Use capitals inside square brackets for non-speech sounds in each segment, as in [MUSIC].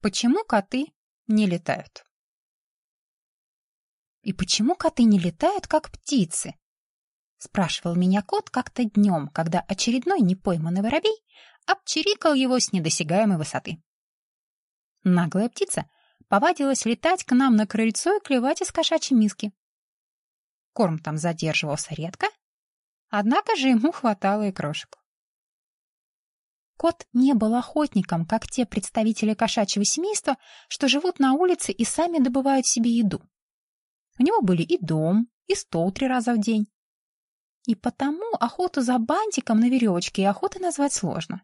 Почему коты не летают? И почему коты не летают, как птицы? Спрашивал меня кот как-то днем, когда очередной непойманный воробей обчирикал его с недосягаемой высоты. Наглая птица повадилась летать к нам на крыльцо и клевать из кошачьей миски. Корм там задерживался редко, однако же ему хватало и крошек. Кот не был охотником, как те представители кошачьего семейства, что живут на улице и сами добывают себе еду. У него были и дом, и стол три раза в день. И потому охоту за бантиком на веревочке и охоты назвать сложно.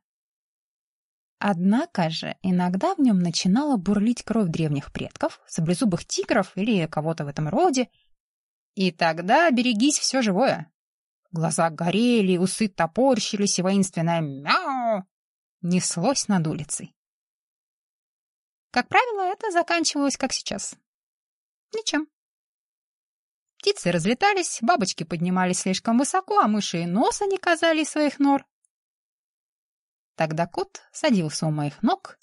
Однако же иногда в нем начинала бурлить кровь древних предков, саблезубых тигров или кого-то в этом роде. И тогда берегись все живое. Глаза горели, усы топорщились, и воинственное «мяу» неслось над улицей. Как правило, это заканчивалось как сейчас. Ничем. Птицы разлетались, бабочки поднимались слишком высоко, а мыши и носа не казали своих нор. Тогда кот садился у моих ног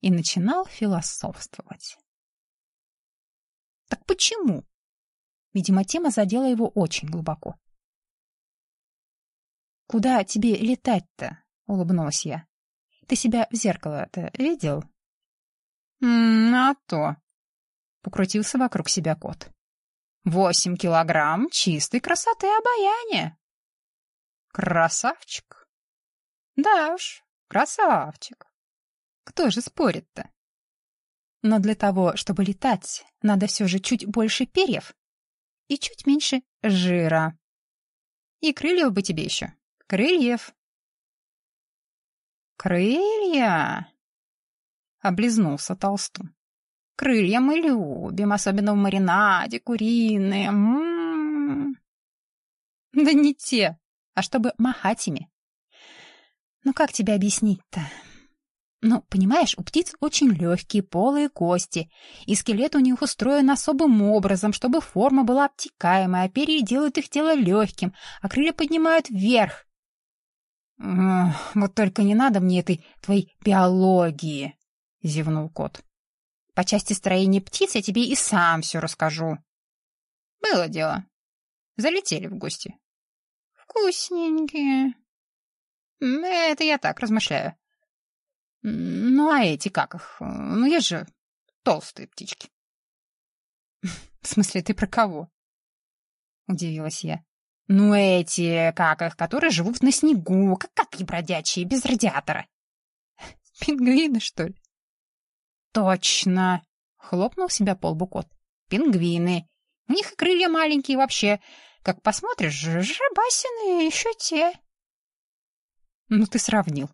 и начинал философствовать. Так почему? Видимо, тема задела его очень глубоко. «Куда тебе летать-то?» — улыбнулась я. «Ты себя в зеркало-то видел?» «М -м, «А то!» — покрутился вокруг себя кот. «Восемь килограмм чистой красоты обаяния!» «Красавчик!» «Да уж, Красавчик. Кто же спорит-то? Но для того, чтобы летать, надо все же чуть больше перьев и чуть меньше жира. И крыльев бы тебе еще. Крыльев. Крылья? Облизнулся толстун. Крылья мы любим, особенно в маринаде, куриные. М -м -м. Да не те, а чтобы махать ими. Ну как тебе объяснить-то? Ну, понимаешь, у птиц очень легкие полые кости, и скелет у них устроен особым образом, чтобы форма была обтекаемая, а перья делают их тело легким, а крылья поднимают вверх. «Вот только не надо мне этой твоей биологии», — зевнул кот. «По части строения птиц я тебе и сам все расскажу». «Было дело. Залетели в гости». «Вкусненькие», это я так размышляю. Ну, а эти как их? Ну, есть же толстые птички. [LAUGHS] В смысле, ты про кого? Удивилась я. Ну, эти, как их, которые живут на снегу, как коты бродячие, без радиатора. [LAUGHS] Пингвины, что ли? Точно! Хлопнул себя по лбу кот. Пингвины. У них и крылья маленькие вообще. Как посмотришь, жабасины еще те. Ну ты сравнил.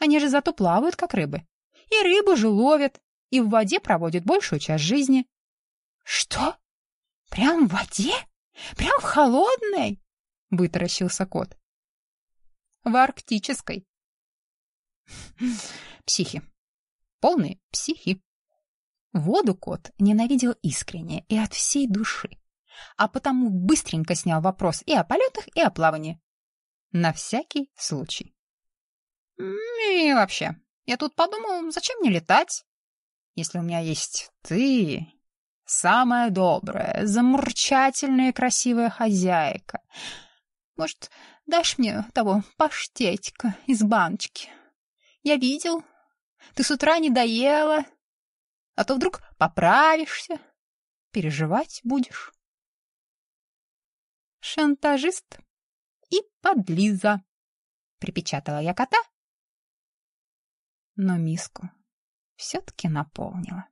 Они же зато плавают, как рыбы. И рыбу же ловят, и в воде проводят большую часть жизни. Что? Прям в воде? Прям в холодной? Вытаращился кот. В арктической. Психи. Полные психи. Воду кот ненавидел искренне и от всей души, а потому быстренько снял вопрос и о полетах, и о плавании. На всякий случай. И вообще, я тут подумал, зачем мне летать, если у меня есть ты, самая добрая, замурчательная красивая хозяйка. Может, дашь мне того паштетика из баночки? Я видел, ты с утра не доела, а то вдруг поправишься, переживать будешь. Шантажист и подлиза, припечатала я кота, но миску все-таки наполнила.